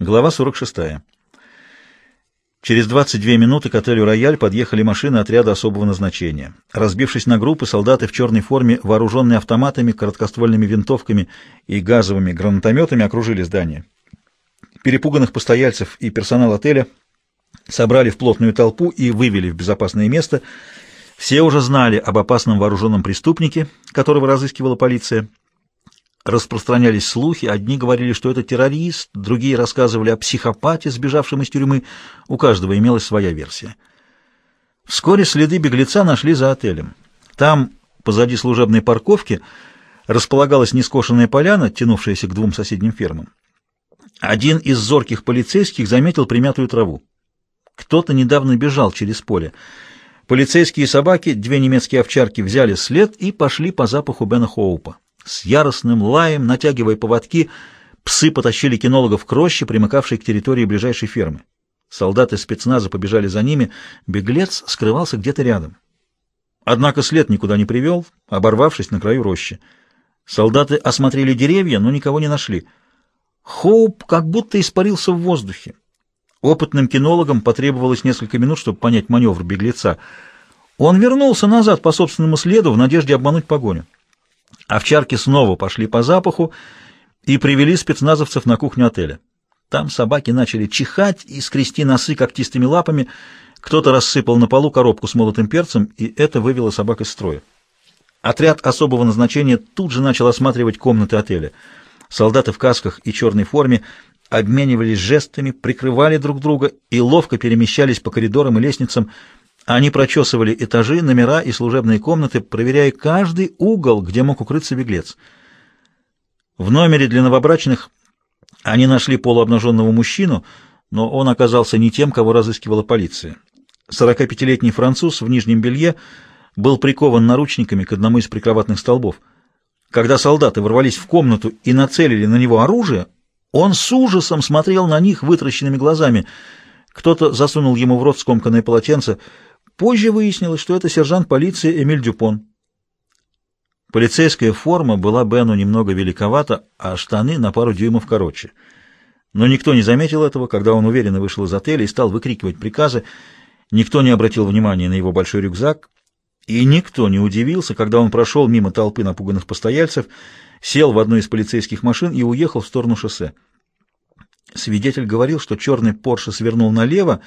Глава 46. Через 22 минуты к отелю «Рояль» подъехали машины отряда особого назначения. Разбившись на группы, солдаты в черной форме, вооруженные автоматами, короткоствольными винтовками и газовыми гранатометами, окружили здание. Перепуганных постояльцев и персонал отеля собрали в плотную толпу и вывели в безопасное место. Все уже знали об опасном вооруженном преступнике, которого разыскивала полиция. Распространялись слухи, одни говорили, что это террорист, другие рассказывали о психопате, сбежавшем из тюрьмы, у каждого имелась своя версия. Вскоре следы беглеца нашли за отелем. Там, позади служебной парковки, располагалась нескошенная поляна, тянувшаяся к двум соседним фермам. Один из зорких полицейских заметил примятую траву. Кто-то недавно бежал через поле. Полицейские собаки, две немецкие овчарки, взяли след и пошли по запаху Бена Хоупа. С яростным лаем, натягивая поводки, псы потащили кинологов к роще, примыкавшей к территории ближайшей фермы. Солдаты спецназа побежали за ними, беглец скрывался где-то рядом. Однако след никуда не привел, оборвавшись на краю рощи. Солдаты осмотрели деревья, но никого не нашли. Хоуп как будто испарился в воздухе. Опытным кинологам потребовалось несколько минут, чтобы понять маневр беглеца. Он вернулся назад по собственному следу в надежде обмануть погоню. Овчарки снова пошли по запаху и привели спецназовцев на кухню отеля. Там собаки начали чихать и скрести носы когтистыми лапами. Кто-то рассыпал на полу коробку с молотым перцем, и это вывело собак из строя. Отряд особого назначения тут же начал осматривать комнаты отеля. Солдаты в касках и черной форме обменивались жестами, прикрывали друг друга и ловко перемещались по коридорам и лестницам, они прочесывали этажи, номера и служебные комнаты, проверяя каждый угол, где мог укрыться беглец. В номере для новобрачных они нашли полуобнаженного мужчину, но он оказался не тем, кого разыскивала полиция. 45-летний француз в нижнем белье был прикован наручниками к одному из прикроватных столбов. Когда солдаты ворвались в комнату и нацелили на него оружие, он с ужасом смотрел на них вытращенными глазами. Кто-то засунул ему в рот скомканное полотенце — Позже выяснилось, что это сержант полиции Эмиль Дюпон. Полицейская форма была Бену немного великовата, а штаны на пару дюймов короче. Но никто не заметил этого, когда он уверенно вышел из отеля и стал выкрикивать приказы. Никто не обратил внимания на его большой рюкзак, и никто не удивился, когда он прошел мимо толпы напуганных постояльцев, сел в одну из полицейских машин и уехал в сторону шоссе. Свидетель говорил, что черный Порше свернул налево,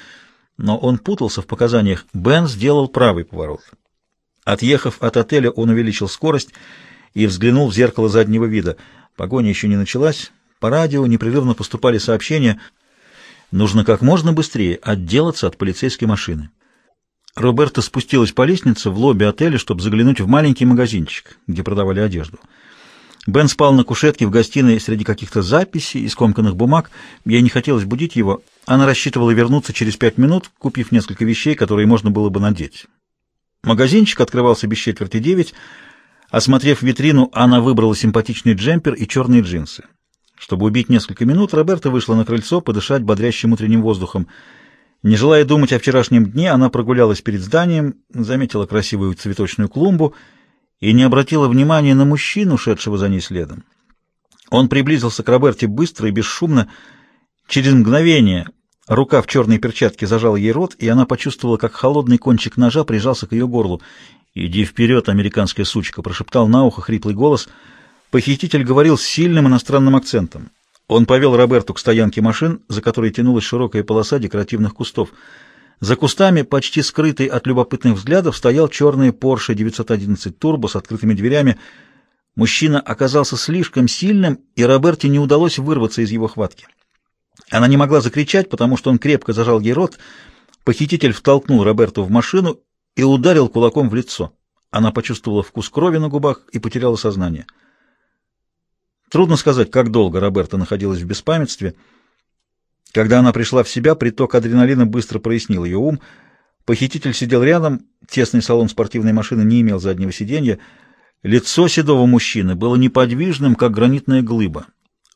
но он путался в показаниях. Бен сделал правый поворот. Отъехав от отеля, он увеличил скорость и взглянул в зеркало заднего вида. Погоня еще не началась. По радио непрерывно поступали сообщения. Нужно как можно быстрее отделаться от полицейской машины. Роберта спустилась по лестнице в лобби отеля, чтобы заглянуть в маленький магазинчик, где продавали одежду. Бен спал на кушетке в гостиной среди каких-то записей и скомканных бумаг. Ей не хотелось будить его. Она рассчитывала вернуться через пять минут, купив несколько вещей, которые можно было бы надеть. Магазинчик открывался без четверти девять. Осмотрев витрину, она выбрала симпатичный джемпер и черные джинсы. Чтобы убить несколько минут, Роберта вышла на крыльцо подышать бодрящим утренним воздухом. Не желая думать о вчерашнем дне, она прогулялась перед зданием, заметила красивую цветочную клумбу — и не обратила внимания на мужчину, шедшего за ней следом. Он приблизился к Роберте быстро и бесшумно. Через мгновение рука в черной перчатке зажала ей рот, и она почувствовала, как холодный кончик ножа прижался к ее горлу. «Иди вперед, американская сучка!» — прошептал на ухо хриплый голос. Похититель говорил с сильным иностранным акцентом. Он повел Роберту к стоянке машин, за которой тянулась широкая полоса декоративных кустов — за кустами, почти скрытый от любопытных взглядов, стоял черный Porsche 911 Turbo с открытыми дверями. Мужчина оказался слишком сильным, и Роберте не удалось вырваться из его хватки. Она не могла закричать, потому что он крепко зажал ей рот. Похититель втолкнул Роберту в машину и ударил кулаком в лицо. Она почувствовала вкус крови на губах и потеряла сознание. Трудно сказать, как долго Роберта находилась в беспамятстве — когда она пришла в себя, приток адреналина быстро прояснил ее ум. Похититель сидел рядом, тесный салон спортивной машины не имел заднего сиденья. Лицо седого мужчины было неподвижным, как гранитная глыба.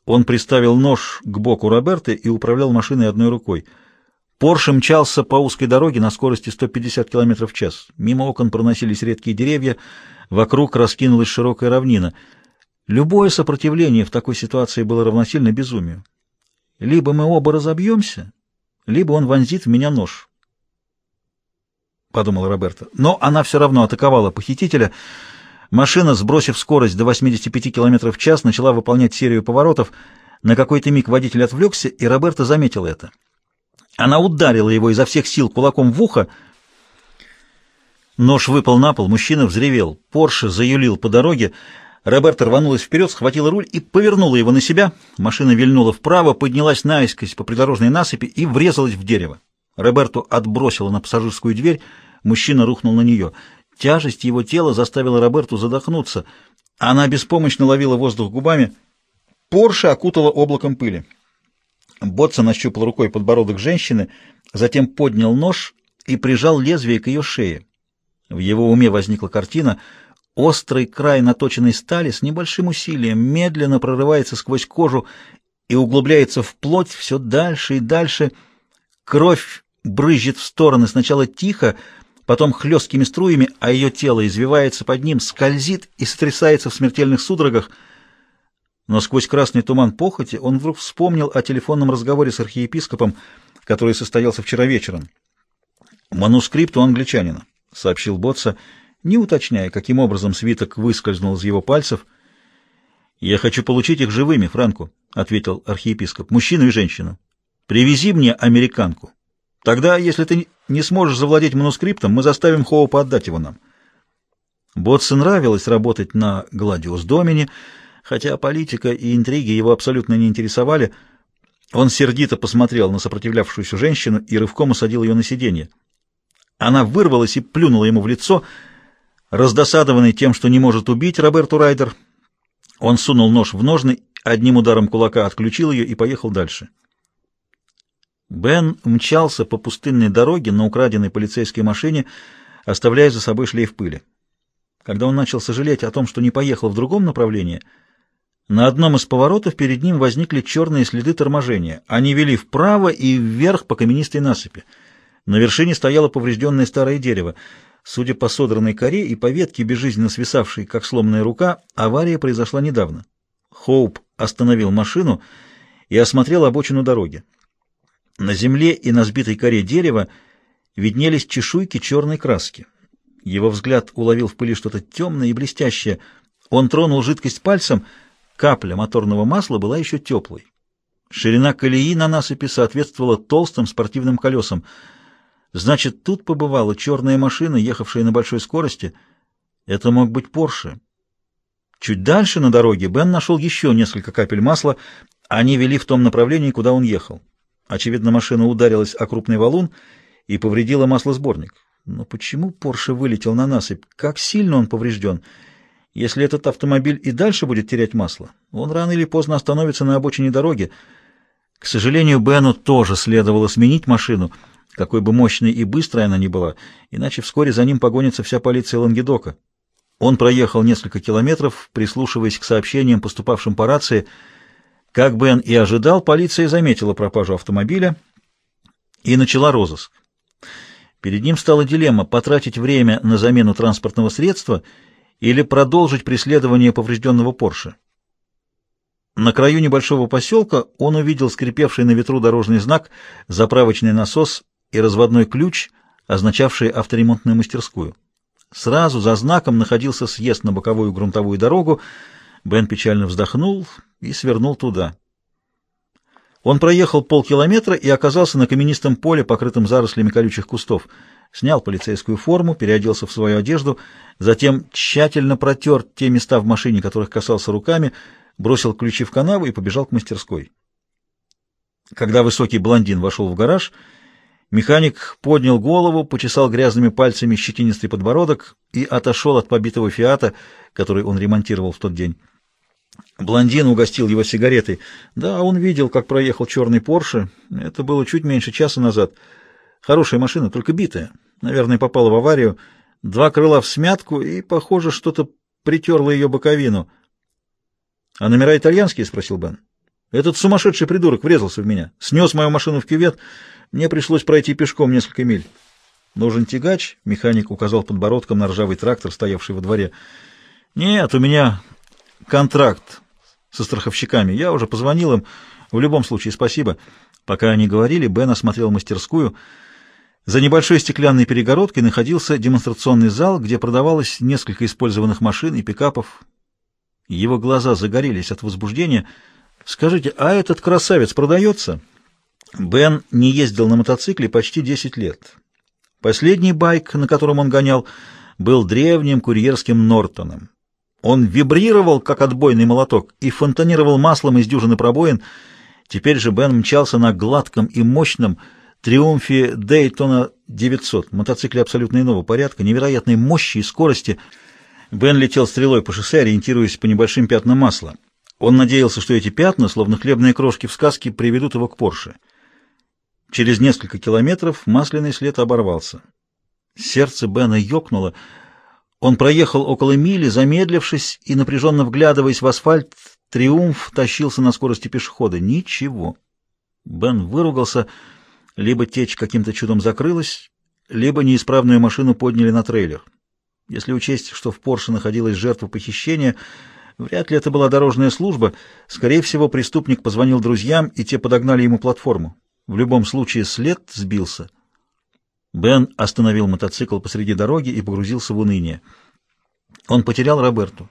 Он приставил нож к боку Роберта и управлял машиной одной рукой. Порше мчался по узкой дороге на скорости 150 км в час. Мимо окон проносились редкие деревья, вокруг раскинулась широкая равнина. Любое сопротивление в такой ситуации было равносильно безумию. Либо мы оба разобьемся, либо он вонзит в меня нож. Подумала Роберта. Но она все равно атаковала похитителя. Машина, сбросив скорость до 85 км в час, начала выполнять серию поворотов. На какой-то миг водитель отвлекся, и Роберта заметила это. Она ударила его изо всех сил кулаком в ухо. Нож выпал на пол, мужчина взревел. Порше заюлил по дороге. Роберта рванулась вперед, схватила руль и повернула его на себя. Машина вильнула вправо, поднялась наискось по придорожной насыпи и врезалась в дерево. Роберту отбросила на пассажирскую дверь, мужчина рухнул на нее. Тяжесть его тела заставила Роберту задохнуться. Она беспомощно ловила воздух губами. Порше окутала облаком пыли. Ботса нащупал рукой подбородок женщины, затем поднял нож и прижал лезвие к ее шее. В его уме возникла картина — Острый край наточенной стали с небольшим усилием медленно прорывается сквозь кожу и углубляется в плоть все дальше и дальше. Кровь брызжет в стороны сначала тихо, потом хлесткими струями, а ее тело извивается под ним, скользит и сотрясается в смертельных судорогах. Но сквозь красный туман похоти он вдруг вспомнил о телефонном разговоре с архиепископом, который состоялся вчера вечером. «Манускрипт у англичанина», — сообщил Ботса, — не уточняя, каким образом свиток выскользнул из его пальцев. «Я хочу получить их живыми, Франку», — ответил архиепископ, — «мужчину и женщину. Привези мне американку. Тогда, если ты не сможешь завладеть манускриптом, мы заставим Хоупа отдать его нам». Ботсу нравилось работать на Гладиус Домини, хотя политика и интриги его абсолютно не интересовали. Он сердито посмотрел на сопротивлявшуюся женщину и рывком усадил ее на сиденье. Она вырвалась и плюнула ему в лицо — Раздосадованный тем, что не может убить Роберту Райдер, он сунул нож в ножны, одним ударом кулака отключил ее и поехал дальше. Бен мчался по пустынной дороге на украденной полицейской машине, оставляя за собой шлейф пыли. Когда он начал сожалеть о том, что не поехал в другом направлении, на одном из поворотов перед ним возникли черные следы торможения. Они вели вправо и вверх по каменистой насыпи. На вершине стояло поврежденное старое дерево — Судя по содранной коре и по ветке, безжизненно свисавшей, как сломанная рука, авария произошла недавно. Хоуп остановил машину и осмотрел обочину дороги. На земле и на сбитой коре дерева виднелись чешуйки черной краски. Его взгляд уловил в пыли что-то темное и блестящее. Он тронул жидкость пальцем, капля моторного масла была еще теплой. Ширина колеи на насыпи соответствовала толстым спортивным колесам — Значит, тут побывала черная машина, ехавшая на большой скорости. Это мог быть Порше. Чуть дальше на дороге Бен нашел еще несколько капель масла. Они вели в том направлении, куда он ехал. Очевидно, машина ударилась о крупный валун и повредила маслосборник. Но почему Порше вылетел на насыпь? Как сильно он поврежден? Если этот автомобиль и дальше будет терять масло, он рано или поздно остановится на обочине дороги. К сожалению, Бену тоже следовало сменить машину — какой бы мощной и быстрой она ни была, иначе вскоре за ним погонится вся полиция Лангедока. Он проехал несколько километров, прислушиваясь к сообщениям, поступавшим по рации. Как Бен и ожидал, полиция заметила пропажу автомобиля и начала розыск. Перед ним стала дилемма потратить время на замену транспортного средства или продолжить преследование поврежденного Порше. На краю небольшого поселка он увидел скрипевший на ветру дорожный знак «Заправочный насос и разводной ключ, означавший авторемонтную мастерскую. Сразу за знаком находился съезд на боковую грунтовую дорогу. Бен печально вздохнул и свернул туда. Он проехал полкилометра и оказался на каменистом поле, покрытом зарослями колючих кустов. Снял полицейскую форму, переоделся в свою одежду, затем тщательно протер те места в машине, которых касался руками, бросил ключи в канаву и побежал к мастерской. Когда высокий блондин вошел в гараж, Механик поднял голову, почесал грязными пальцами щетинистый подбородок и отошел от побитого «Фиата», который он ремонтировал в тот день. Блондин угостил его сигаретой. Да, он видел, как проехал черный Порше. Это было чуть меньше часа назад. Хорошая машина, только битая. Наверное, попала в аварию. Два крыла в смятку, и, похоже, что-то притерло ее боковину. — А номера итальянские? — спросил Бен. — Этот сумасшедший придурок врезался в меня. Снес мою машину в кювет. Мне пришлось пройти пешком несколько миль. Нужен тягач, механик указал подбородком на ржавый трактор, стоявший во дворе. Нет, у меня контракт со страховщиками. Я уже позвонил им. В любом случае, спасибо. Пока они говорили, Бен осмотрел мастерскую. За небольшой стеклянной перегородкой находился демонстрационный зал, где продавалось несколько использованных машин и пикапов. Его глаза загорелись от возбуждения. «Скажите, а этот красавец продается?» Бен не ездил на мотоцикле почти 10 лет. Последний байк, на котором он гонял, был древним курьерским Нортоном. Он вибрировал, как отбойный молоток, и фонтанировал маслом из дюжины пробоин. Теперь же Бен мчался на гладком и мощном триумфе Дейтона 900, мотоцикле абсолютно иного порядка, невероятной мощи и скорости. Бен летел стрелой по шоссе, ориентируясь по небольшим пятнам масла. Он надеялся, что эти пятна, словно хлебные крошки в сказке, приведут его к Порше. Через несколько километров масляный след оборвался. Сердце Бена ёкнуло. Он проехал около мили, замедлившись и напряженно вглядываясь в асфальт. Триумф тащился на скорости пешехода. Ничего. Бен выругался. Либо течь каким-то чудом закрылась, либо неисправную машину подняли на трейлер. Если учесть, что в Порше находилась жертва похищения, вряд ли это была дорожная служба. Скорее всего, преступник позвонил друзьям, и те подогнали ему платформу. В любом случае след сбился. Бен остановил мотоцикл посреди дороги и погрузился в уныние. Он потерял Роберту.